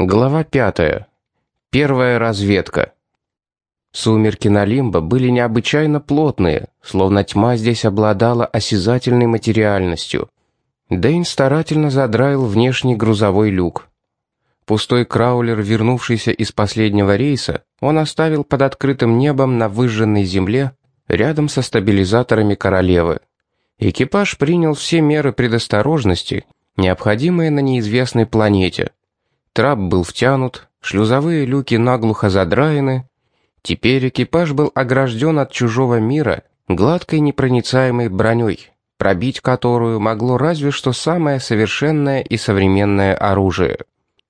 Глава пятая. Первая разведка. Сумерки на Лимбо были необычайно плотные, словно тьма здесь обладала осязательной материальностью. Дэйн старательно задраил внешний грузовой люк. Пустой краулер, вернувшийся из последнего рейса, он оставил под открытым небом на выжженной земле рядом со стабилизаторами королевы. Экипаж принял все меры предосторожности, необходимые на неизвестной планете – Трап был втянут, шлюзовые люки наглухо задраены. Теперь экипаж был огражден от чужого мира гладкой непроницаемой броней, пробить которую могло разве что самое совершенное и современное оружие.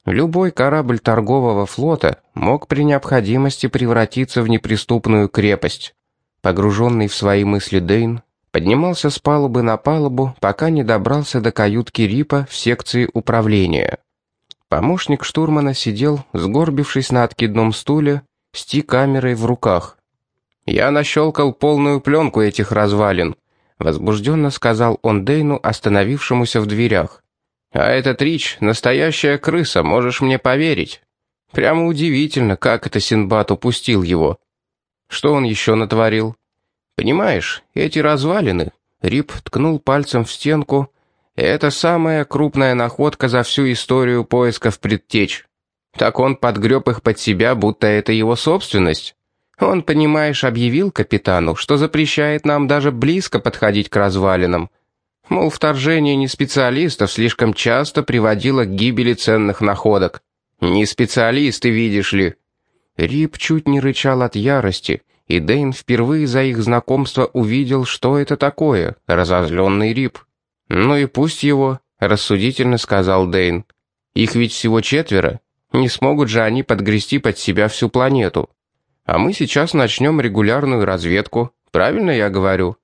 Любой корабль торгового флота мог при необходимости превратиться в неприступную крепость. Погруженный в свои мысли Дейн поднимался с палубы на палубу, пока не добрался до каютки Рипа в секции управления. Помощник штурмана сидел, сгорбившись на откидном стуле, с Ти-камерой в руках. «Я нащелкал полную пленку этих развалин», — возбужденно сказал он Дейну, остановившемуся в дверях. «А этот Рич — настоящая крыса, можешь мне поверить. Прямо удивительно, как это Синбад упустил его. Что он еще натворил? Понимаешь, эти развалины...» Рип ткнул пальцем в стенку, это самая крупная находка за всю историю поисков предтеч. Так он подгреб их под себя, будто это его собственность. Он, понимаешь, объявил капитану, что запрещает нам даже близко подходить к развалинам. Мол, вторжение не специалистов слишком часто приводило к гибели ценных находок. Не специалисты, видишь ли. Рип чуть не рычал от ярости, и Дэйн впервые за их знакомство увидел, что это такое, разозленный Рип. «Ну и пусть его», — рассудительно сказал Дейн. «Их ведь всего четверо. Не смогут же они подгрести под себя всю планету. А мы сейчас начнем регулярную разведку. Правильно я говорю?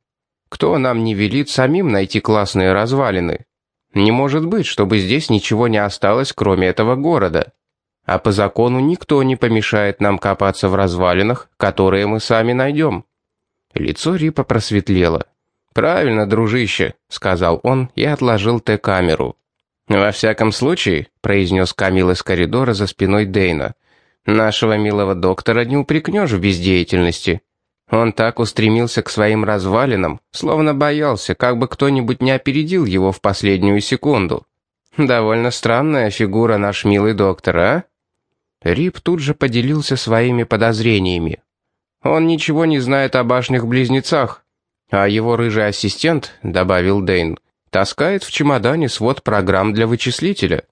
Кто нам не велит самим найти классные развалины? Не может быть, чтобы здесь ничего не осталось, кроме этого города. А по закону никто не помешает нам копаться в развалинах, которые мы сами найдем». Лицо Рипа просветлело. «Правильно, дружище», — сказал он и отложил Т-камеру. «Во всяком случае», — произнес Камил из коридора за спиной Дейна, «нашего милого доктора не упрекнешь в бездеятельности. Он так устремился к своим развалинам, словно боялся, как бы кто-нибудь не опередил его в последнюю секунду. Довольно странная фигура наш милый доктор, а?» Рип тут же поделился своими подозрениями. «Он ничего не знает о башнях-близнецах, а его рыжий ассистент, добавил Дейн, таскает в чемодане свод программ для вычислителя.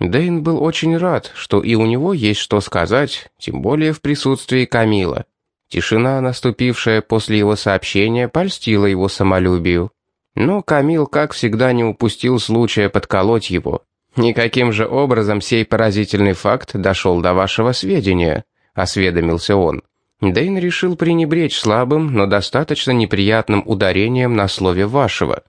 Дейн был очень рад, что и у него есть что сказать, тем более в присутствии Камила. Тишина, наступившая после его сообщения, польстила его самолюбию. Но Камил, как всегда, не упустил случая подколоть его. «Никаким же образом сей поразительный факт дошел до вашего сведения», — осведомился он. Дэйн решил пренебречь слабым, но достаточно неприятным ударением на слове «вашего».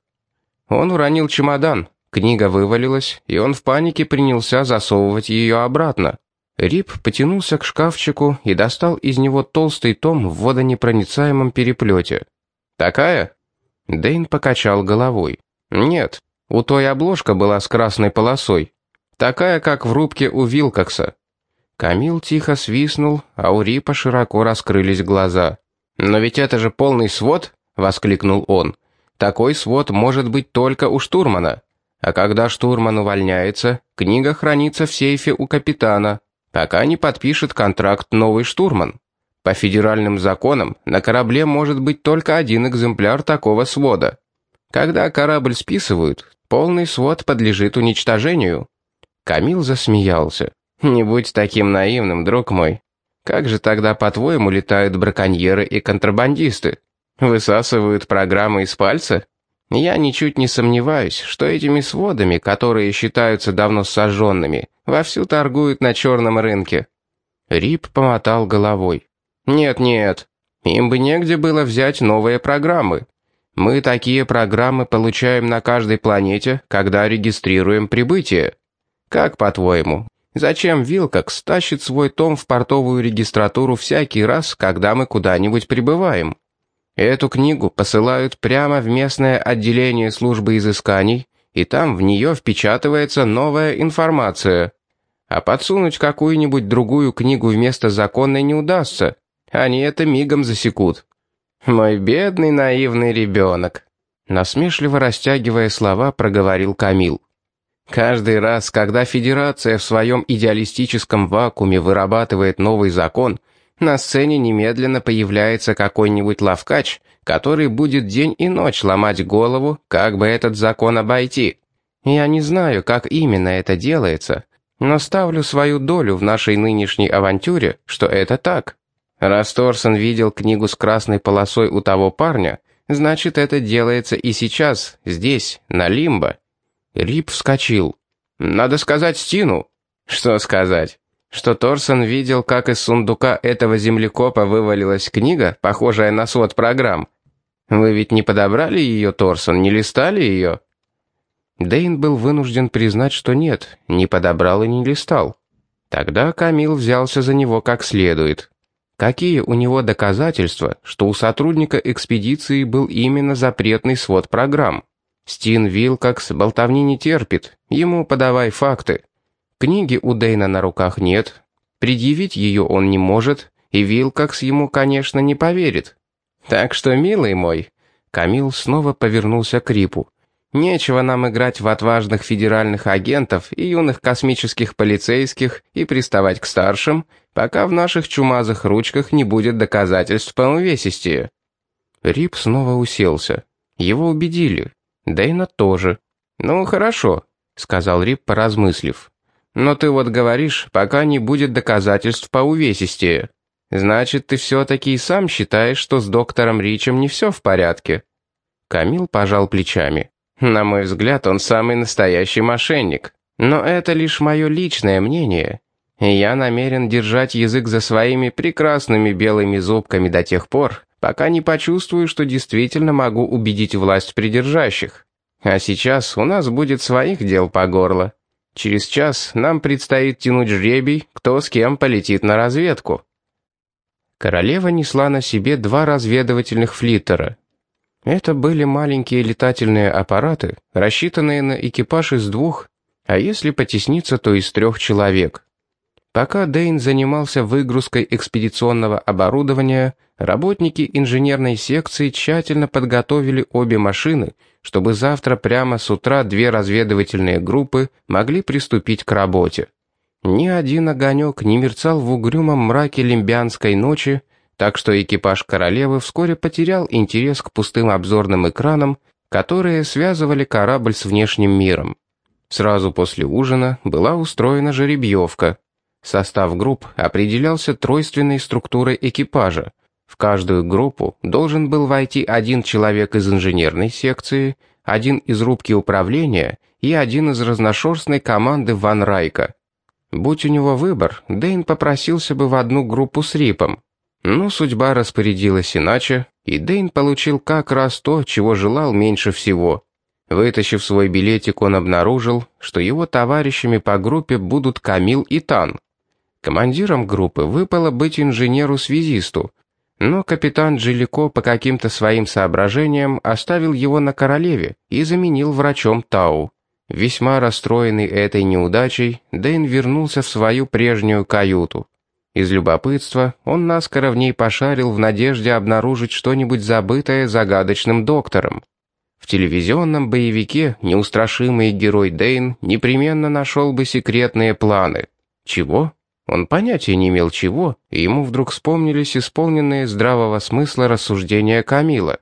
Он уронил чемодан, книга вывалилась, и он в панике принялся засовывать ее обратно. Рип потянулся к шкафчику и достал из него толстый том в водонепроницаемом переплете. «Такая?» Дэйн покачал головой. «Нет, у той обложка была с красной полосой. Такая, как в рубке у Вилкокса. Камил тихо свистнул, а у Рипа широко раскрылись глаза. «Но ведь это же полный свод!» — воскликнул он. «Такой свод может быть только у штурмана. А когда штурман увольняется, книга хранится в сейфе у капитана, пока не подпишет контракт новый штурман. По федеральным законам на корабле может быть только один экземпляр такого свода. Когда корабль списывают, полный свод подлежит уничтожению». Камил засмеялся. «Не будь таким наивным, друг мой. Как же тогда, по-твоему, летают браконьеры и контрабандисты? Высасывают программы из пальца? Я ничуть не сомневаюсь, что этими сводами, которые считаются давно сожженными, вовсю торгуют на черном рынке». Рип помотал головой. «Нет-нет, им бы негде было взять новые программы. Мы такие программы получаем на каждой планете, когда регистрируем прибытие. Как, по-твоему, Зачем Вилкокс тащит свой том в портовую регистратуру всякий раз, когда мы куда-нибудь прибываем? Эту книгу посылают прямо в местное отделение службы изысканий, и там в нее впечатывается новая информация. а подсунуть какую-нибудь другую книгу вместо законной не удастся. Они это мигом засекут. Мой бедный наивный ребенок. Насмешливо растягивая слова, проговорил Камил. Каждый раз, когда Федерация в своем идеалистическом вакууме вырабатывает новый закон, на сцене немедленно появляется какой-нибудь лавкач, который будет день и ночь ломать голову, как бы этот закон обойти. Я не знаю, как именно это делается, но ставлю свою долю в нашей нынешней авантюре, что это так. Раз Торсон видел книгу с красной полосой у того парня, значит, это делается и сейчас, здесь, на Лимбо. Рип вскочил. «Надо сказать Стину». «Что сказать?» «Что Торсон видел, как из сундука этого землекопа вывалилась книга, похожая на свод программ. Вы ведь не подобрали ее, Торсон, не листали ее?» Дейн был вынужден признать, что нет, не подобрал и не листал. Тогда Камил взялся за него как следует. Какие у него доказательства, что у сотрудника экспедиции был именно запретный свод программ? Стин Вилкокс болтовни не терпит, ему подавай факты. Книги у Дейна на руках нет, предъявить ее он не может, и Вилкокс ему, конечно, не поверит. Так что, милый мой, Камил снова повернулся к Рипу. Нечего нам играть в отважных федеральных агентов и юных космических полицейских и приставать к старшим, пока в наших чумазых ручках не будет доказательств по увесистее». Рип снова уселся. Его убедили. Дэйна тоже. «Ну, хорошо», — сказал Рип, поразмыслив. «Но ты вот говоришь, пока не будет доказательств по увесистее. Значит, ты все-таки и сам считаешь, что с доктором Ричем не все в порядке?» Камил пожал плечами. На мой взгляд, он самый настоящий мошенник. Но это лишь мое личное мнение. Я намерен держать язык за своими прекрасными белыми зубками до тех пор, пока не почувствую, что действительно могу убедить власть придержащих. А сейчас у нас будет своих дел по горло. Через час нам предстоит тянуть жребий, кто с кем полетит на разведку. Королева несла на себе два разведывательных флиттера, это были маленькие летательные аппараты, рассчитанные на экипаж из двух, а если потесниться, то из трех человек. Пока Дейн занимался выгрузкой экспедиционного оборудования, работники инженерной секции тщательно подготовили обе машины, чтобы завтра прямо с утра две разведывательные группы могли приступить к работе. Ни один огонек не мерцал в угрюмом мраке лимбианской ночи, так что экипаж королевы вскоре потерял интерес к пустым обзорным экранам, которые связывали корабль с внешним миром. Сразу после ужина была устроена жеребьевка. Состав групп определялся тройственной структурой экипажа. В каждую группу должен был войти один человек из инженерной секции, один из рубки управления и один из разношерстной команды Ван Райка. Будь у него выбор, Дэйн попросился бы в одну группу с Рипом, но судьба распорядилась иначе, и Дейн получил как раз то, чего желал меньше всего. Вытащив свой билетик, он обнаружил, что его товарищами по группе будут Камил и Тан. Командиром группы выпало быть инженеру-связисту, но капитан Джилико по каким-то своим соображениям оставил его на королеве и заменил врачом Тау. Весьма расстроенный этой неудачей, Дэйн вернулся в свою прежнюю каюту. Из любопытства он наскоро в ней пошарил в надежде обнаружить что-нибудь забытое загадочным доктором. В телевизионном боевике неустрашимый герой Дейн непременно нашел бы секретные планы. Чего? Он понятия не имел чего, и ему вдруг вспомнились исполненные здравого смысла рассуждения Камила.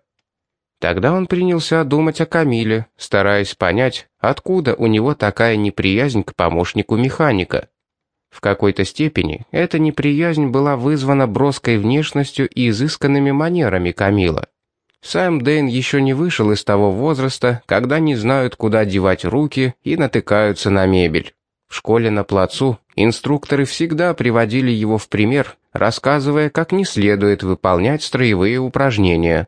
Тогда он принялся думать о Камиле, стараясь понять, откуда у него такая неприязнь к помощнику механика. В какой-то степени эта неприязнь была вызвана броской внешностью и изысканными манерами Камила. Сам Дэйн еще не вышел из того возраста, когда не знают, куда девать руки и натыкаются на мебель. В школе на плацу инструкторы всегда приводили его в пример, рассказывая, как не следует выполнять строевые упражнения.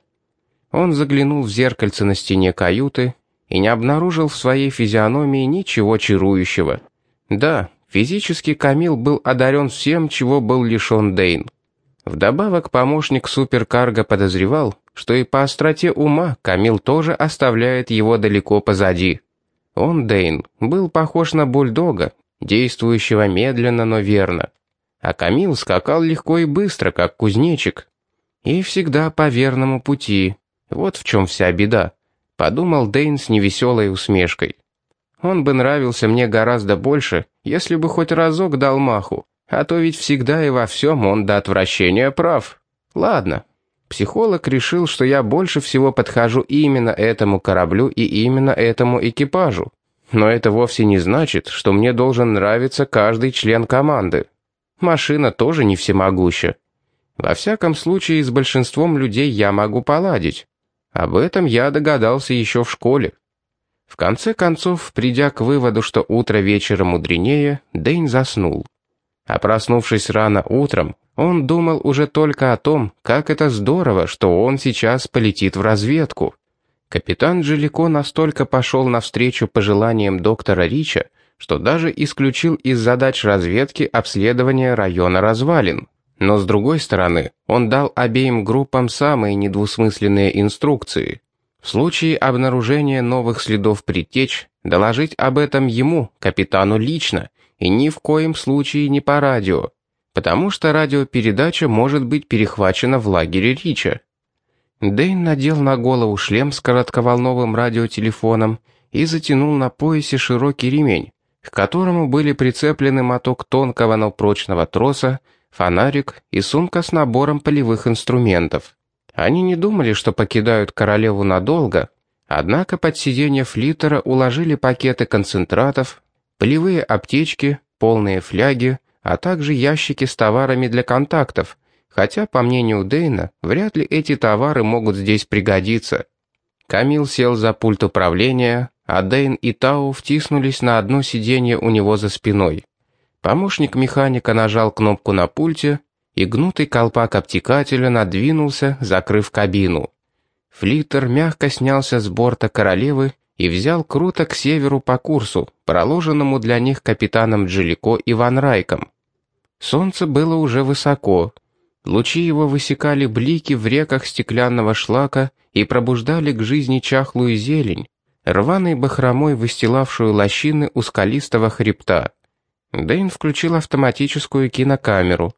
Он заглянул в зеркальце на стене каюты и не обнаружил в своей физиономии ничего чарующего. Да, Физически Камил был одарен всем, чего был лишен Дейн. Вдобавок помощник суперкарга подозревал, что и по остроте ума Камил тоже оставляет его далеко позади. Он, Дейн, был похож на бульдога, действующего медленно, но верно. А Камил скакал легко и быстро, как кузнечик. И всегда по верному пути. Вот в чем вся беда, подумал Дэйн с невеселой усмешкой. Он бы нравился мне гораздо больше, если бы хоть разок дал маху, а то ведь всегда и во всем он до отвращения прав. Ладно. Психолог решил, что я больше всего подхожу именно этому кораблю и именно этому экипажу. Но это вовсе не значит, что мне должен нравиться каждый член команды. Машина тоже не всемогуща. Во всяком случае, с большинством людей я могу поладить. Об этом я догадался еще в школе. В конце концов, придя к выводу, что утро вечера мудренее, Дэйн заснул. А проснувшись рано утром, он думал уже только о том, как это здорово, что он сейчас полетит в разведку. Капитан Джилико настолько пошел навстречу пожеланиям доктора Рича, что даже исключил из задач разведки обследование района развалин. Но с другой стороны, он дал обеим группам самые недвусмысленные инструкции. В случае обнаружения новых следов притеч, доложить об этом ему, капитану, лично, и ни в коем случае не по радио, потому что радиопередача может быть перехвачена в лагере Рича. Дэйн надел на голову шлем с коротковолновым радиотелефоном и затянул на поясе широкий ремень, к которому были прицеплены моток тонкого, но прочного троса, фонарик и сумка с набором полевых инструментов. Они не думали, что покидают королеву надолго, однако под сиденье флиттера уложили пакеты концентратов, полевые аптечки, полные фляги, а также ящики с товарами для контактов, хотя, по мнению Дейна, вряд ли эти товары могут здесь пригодиться. Камил сел за пульт управления, а Дейн и Тау втиснулись на одно сиденье у него за спиной. Помощник механика нажал кнопку на пульте, и гнутый колпак обтекателя надвинулся, закрыв кабину. Флиттер мягко снялся с борта королевы и взял круто к северу по курсу, проложенному для них капитаном Джилико и Ван Райком. Солнце было уже высоко, Лучи его высекали блики в реках стеклянного шлака и пробуждали к жизни чахлую зелень, рваной бахромой выстилавшую лощины у скалистого хребта. Дэйн включил автоматическую кинокамеру.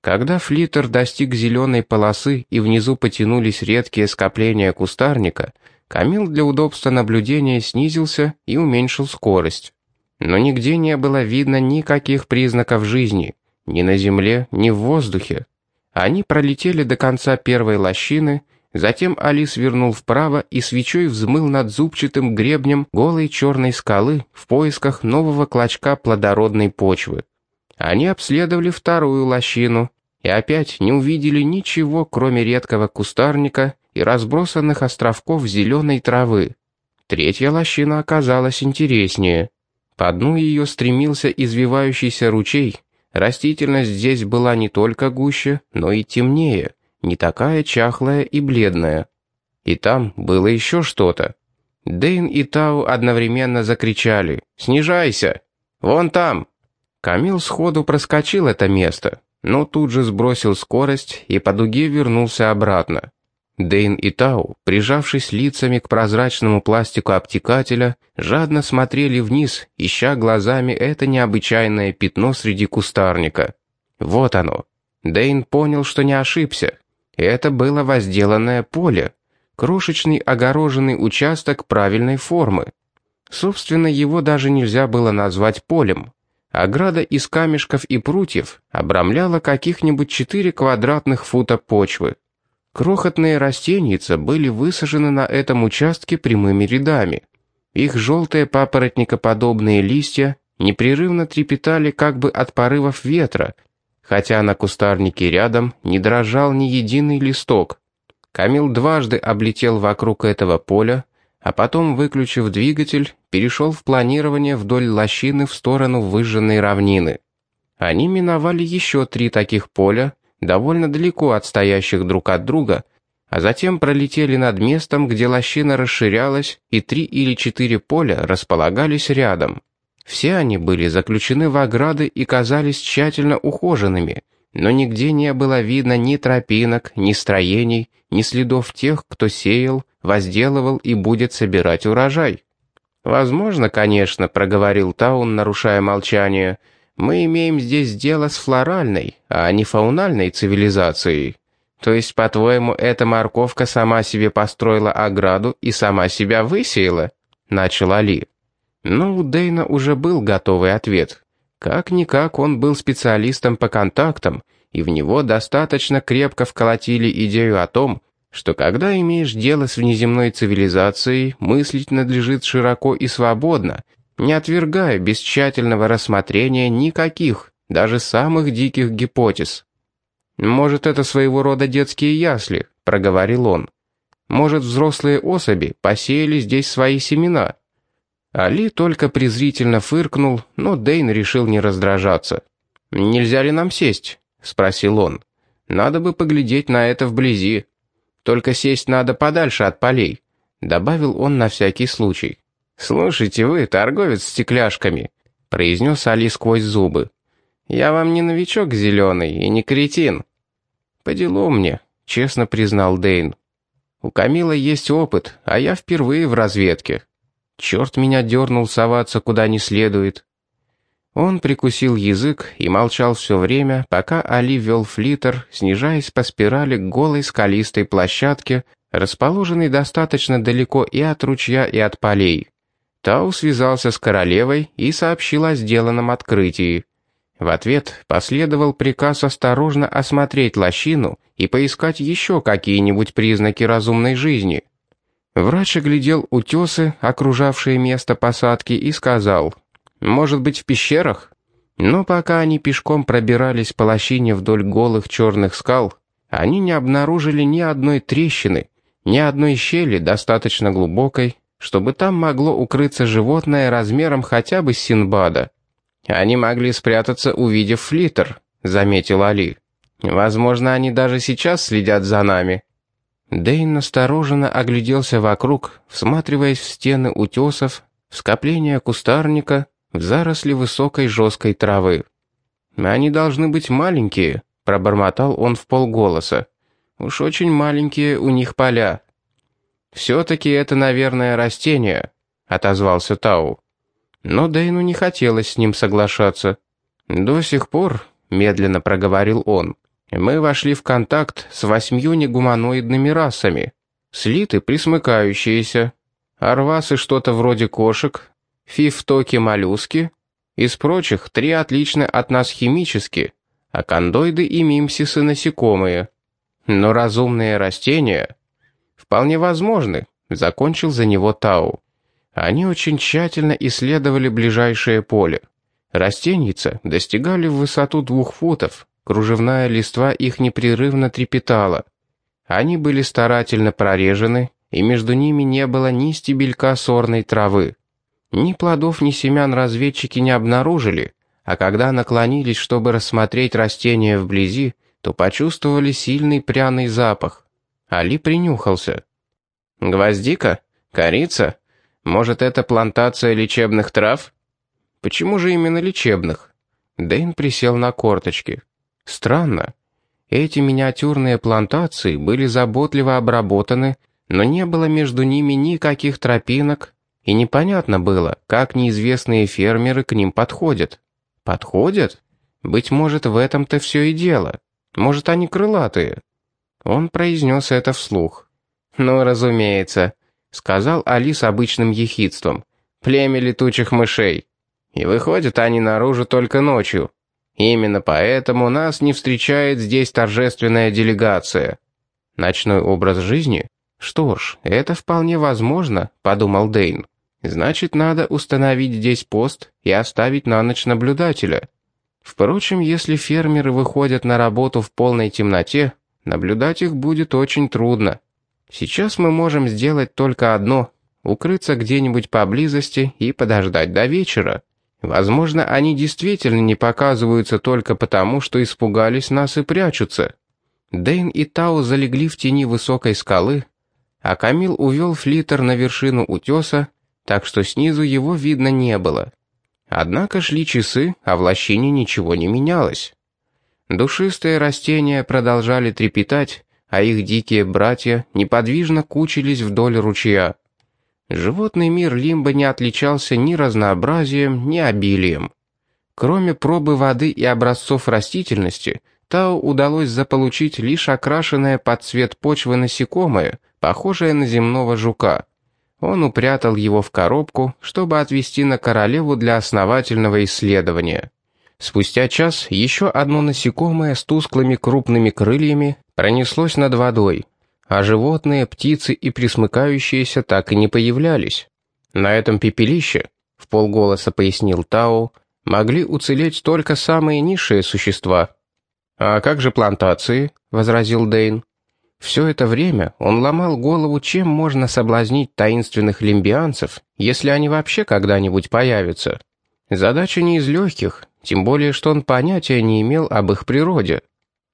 Когда флиттер достиг зеленой полосы и внизу потянулись редкие скопления кустарника, Камил для удобства наблюдения снизился и уменьшил скорость. Но нигде не было видно никаких признаков жизни, ни на земле, ни в воздухе. Они пролетели до конца первой лощины, затем Али свернул вправо и свечой взмыл над зубчатым гребнем голой черной скалы в поисках нового клочка плодородной почвы. Они обследовали вторую лощину и опять не увидели ничего, кроме редкого кустарника и разбросанных островков зеленой травы. Третья лощина оказалась интереснее. По дну ее стремился извивающийся ручей, Растительность здесь была не только гуще, но и темнее, не такая чахлая и бледная. И там было еще что-то. Дейн и Тау одновременно закричали «Снижайся! Вон там!» Камил сходу проскочил это место, но тут же сбросил скорость и по дуге вернулся обратно. Дейн и Тау, прижавшись лицами к прозрачному пластику обтекателя, жадно смотрели вниз, ища глазами это необычайное пятно среди кустарника. Вот оно. Дейн понял, что не ошибся. Это было возделанное поле, крошечный огороженный участок правильной формы. Собственно, его даже нельзя было назвать полем. Ограда из камешков и прутьев обрамляла каких-нибудь четыре квадратных фута почвы. Крохотные растеница были высажены на этом участке прямыми рядами. Их желтые папоротникоподобные листья непрерывно трепетали как бы от порывов ветра, хотя на кустарнике рядом не дрожал ни единый листок. Камил дважды облетел вокруг этого поля, а потом, выключив двигатель, перешел в планирование вдоль лощины в сторону выжженной равнины. Они миновали еще три таких поля, довольно далеко отстоящих друг от друга, а затем пролетели над местом, где лощина расширялась, и три или четыре поля располагались рядом. Все они были заключены в ограды и казались тщательно ухоженными, но нигде не было видно ни тропинок, ни строений, ни следов тех, кто сеял, возделывал и будет собирать урожай. «Возможно, конечно», — проговорил Таун, нарушая молчание, — «мы имеем здесь дело с флоральной, а не фаунальной цивилизацией. То есть, по-твоему, эта морковка сама себе построила ограду и сама себя высеяла?» — начал Али. Но у Дейна уже был готовый ответ. Как-никак он был специалистом по контактам, и в него достаточно крепко вколотили идею о том, что когда имеешь дело с внеземной цивилизацией, мыслить надлежит широко и свободно, не отвергая без тщательного рассмотрения никаких, даже самых диких гипотез. «Может, это своего рода детские ясли», — проговорил он. «Может, взрослые особи посеяли здесь свои семена». Али только презрительно фыркнул, но Дейн решил не раздражаться. «Нельзя ли нам сесть?» — спросил он. «Надо бы поглядеть на это вблизи». Только сесть надо подальше от полей», — добавил он на всякий случай. «Слушайте вы, торговец стекляшками», — произнес Али сквозь зубы. «Я вам не новичок зеленый и не кретин». «По делу мне», — честно признал Дейн. «У Камила есть опыт, а я впервые в разведке. Черт меня дернул соваться куда не следует». Он прикусил язык и молчал все время, пока Али вел флитер, снижаясь по спирали к голой скалистой площадке, расположенной достаточно далеко и от ручья, и от полей. Тау связался с королевой и сообщил о сделанном открытии. В ответ последовал приказ осторожно осмотреть лощину и поискать еще какие-нибудь признаки разумной жизни. Врач оглядел утесы, окружавшие место посадки, и сказал — может быть, в пещерах? Но пока они пешком пробирались по лощине вдоль голых черных скал, они не обнаружили ни одной трещины, ни одной щели достаточно глубокой, чтобы там могло укрыться животное размером хотя бы Синбада. Они могли спрятаться, увидев флиттер, заметил Али. Возможно, они даже сейчас следят за нами. Дейн настороженно огляделся вокруг, всматриваясь в стены утесов, в скопления кустарника, в заросли высокой жесткой травы. «Они должны быть маленькие», — пробормотал он в полголоса. «Уж очень маленькие у них поля». «Все-таки это, наверное, растение», — отозвался Тау. Но Дейну не хотелось с ним соглашаться. «До сих пор», — медленно проговорил он, — «мы вошли в контакт с восьмью негуманоидными расами. Слиты присмыкающиеся. Арвасы что-то вроде кошек, фифтоки-моллюски, из прочих три отличны от нас химически, а кондоиды и мимсисы насекомые. Но разумные растения вполне возможны, закончил за него Тау. Они очень тщательно исследовали ближайшее поле. Растеница достигали в высоту двух футов, кружевная листва их непрерывно трепетала. Они были старательно прорежены, и между ними не было ни стебелька сорной травы. Ни плодов, ни семян разведчики не обнаружили, а когда наклонились, чтобы рассмотреть растения вблизи, то почувствовали сильный пряный запах. Али принюхался. «Гвоздика? Корица? Может, это плантация лечебных трав?» «Почему же именно лечебных?» Дэйн присел на корточки. «Странно. Эти миниатюрные плантации были заботливо обработаны, но не было между ними никаких тропинок, и непонятно было, как неизвестные фермеры к ним подходят. Подходят? Быть может, в этом-то все и дело. Может, они крылатые? Он произнес это вслух. «Ну, разумеется», — сказал Али с обычным ехидством. «Племя летучих мышей. И выходят они наружу только ночью. Именно поэтому нас не встречает здесь торжественная делегация. Ночной образ жизни? Что ж, это вполне возможно», — подумал Дейн. Значит, надо установить здесь пост и оставить на ночь наблюдателя. Впрочем, если фермеры выходят на работу в полной темноте, наблюдать их будет очень трудно. Сейчас мы можем сделать только одно — укрыться где-нибудь поблизости и подождать до вечера. Возможно, они действительно не показываются только потому, что испугались нас и прячутся. Дэйн и Тау залегли в тени высокой скалы, а Камил увел флитер на вершину утеса так что снизу его видно не было. Однако шли часы, а в лощине ничего не менялось. Душистые растения продолжали трепетать, а их дикие братья неподвижно кучились вдоль ручья. Животный мир Лимба не отличался ни разнообразием, ни обилием. Кроме пробы воды и образцов растительности, Тау удалось заполучить лишь окрашенное под цвет почвы насекомое, похожее на земного жука. Он упрятал его в коробку, чтобы отвезти на королеву для основательного исследования. Спустя час еще одно насекомое с тусклыми крупными крыльями пронеслось над водой, а животные, птицы и присмыкающиеся так и не появлялись. На этом пепелище, в полголоса пояснил Тау, могли уцелеть только самые низшие существа. «А как же плантации?» — возразил Дейн. Все это время он ломал голову, чем можно соблазнить таинственных лимбианцев, если они вообще когда-нибудь появятся. Задача не из легких, тем более что он понятия не имел об их природе.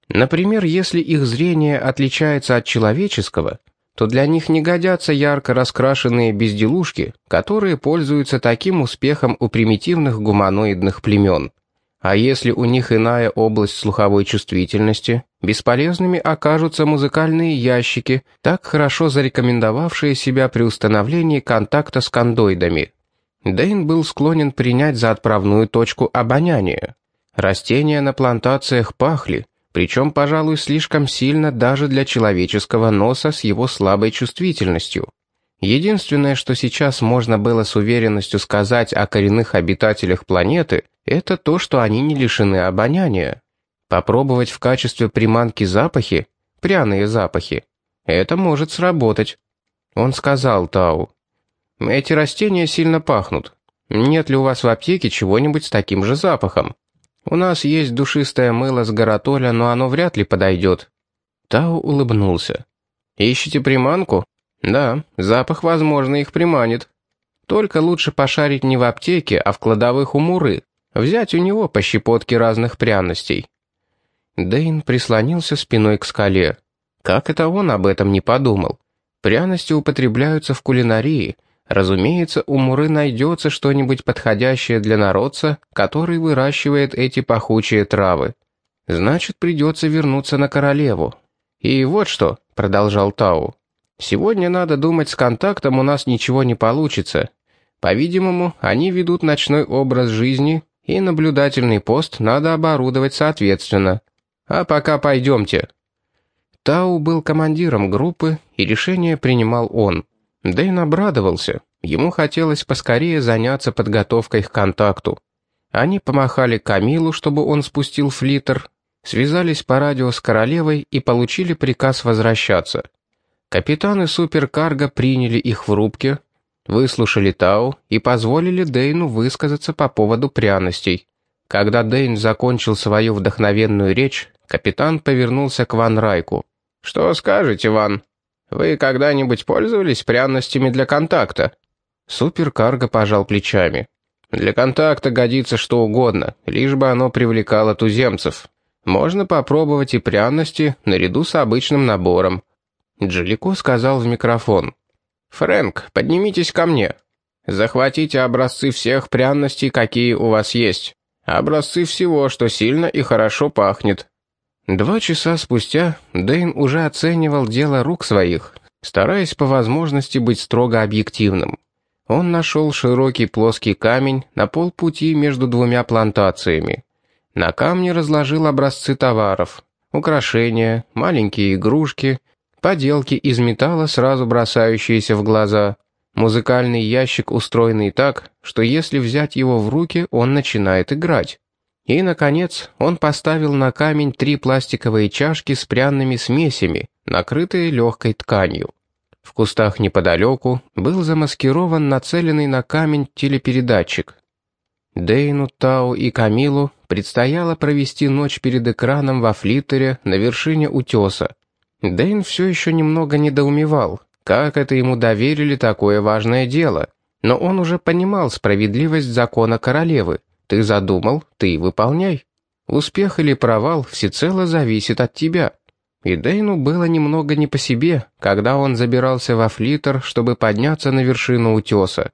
Например, если их зрение отличается от человеческого, то для них не годятся ярко раскрашенные безделушки, которые пользуются таким успехом у примитивных гуманоидных племен. А если у них иная область слуховой чувствительности, бесполезными окажутся музыкальные ящики, так хорошо зарекомендовавшие себя при установлении контакта с кондоидами. Дэйн был склонен принять за отправную точку обоняние. Растения на плантациях пахли, причем, пожалуй, слишком сильно даже для человеческого носа с его слабой чувствительностью. Единственное, что сейчас можно было с уверенностью сказать о коренных обитателях планеты, это то, что они не лишены обоняния. Попробовать в качестве приманки запахи, пряные запахи, это может сработать. Он сказал Тау, «Эти растения сильно пахнут. Нет ли у вас в аптеке чего-нибудь с таким же запахом?» У нас есть душистое мыло с горотоля, но оно вряд ли подойдет». Тау улыбнулся. «Ищете приманку?» «Да, запах, возможно, их приманит. Только лучше пошарить не в аптеке, а в кладовых у Муры. Взять у него по щепотке разных пряностей». Дейн прислонился спиной к скале. Как это он об этом не подумал? Пряности употребляются в кулинарии — Разумеется, у Муры найдется что-нибудь подходящее для народца, который выращивает эти пахучие травы. Значит, придется вернуться на королеву. И вот что, продолжал Тау. Сегодня надо думать, с контактом у нас ничего не получится. По-видимому, они ведут ночной образ жизни, и наблюдательный пост надо оборудовать соответственно. А пока пойдемте. Тау был командиром группы, и решение принимал он. Дэйн обрадовался. Ему хотелось поскорее заняться подготовкой к контакту. Они помахали Камилу, чтобы он спустил флиттер, связались по радио с королевой и получили приказ возвращаться. Капитаны суперкарго приняли их в рубке, выслушали Тау и позволили Дейну высказаться по поводу пряностей. Когда Дейн закончил свою вдохновенную речь, капитан повернулся к Ван Райку. «Что скажете, Ван?» Вы когда-нибудь пользовались пряностями для контакта?» Суперкарго пожал плечами. «Для контакта годится что угодно, лишь бы оно привлекало туземцев. Можно попробовать и пряности наряду с обычным набором». Джелико сказал в микрофон. «Фрэнк, поднимитесь ко мне. Захватите образцы всех пряностей, какие у вас есть. Образцы всего, что сильно и хорошо пахнет. Два часа спустя Дэйн уже оценивал дело рук своих, стараясь по возможности быть строго объективным. Он нашел широкий плоский камень на полпути между двумя плантациями. На камне разложил образцы товаров, украшения, маленькие игрушки, поделки из металла, сразу бросающиеся в глаза, музыкальный ящик, устроенный так, что если взять его в руки, он начинает играть. И, наконец, он поставил на камень три пластиковые чашки с пряными смесями, накрытые легкой тканью. В кустах неподалеку был замаскирован нацеленный на камень телепередатчик. Дейну, Тау и Камилу предстояло провести ночь перед экраном во флиттере на вершине утеса. Дейн все еще немного недоумевал, как это ему доверили такое важное дело, но он уже понимал справедливость закона королевы. Ты задумал, ты выполняй. Успех или провал всецело зависит от тебя. И Дейну было немного не по себе, когда он забирался во флитер, чтобы подняться на вершину утеса.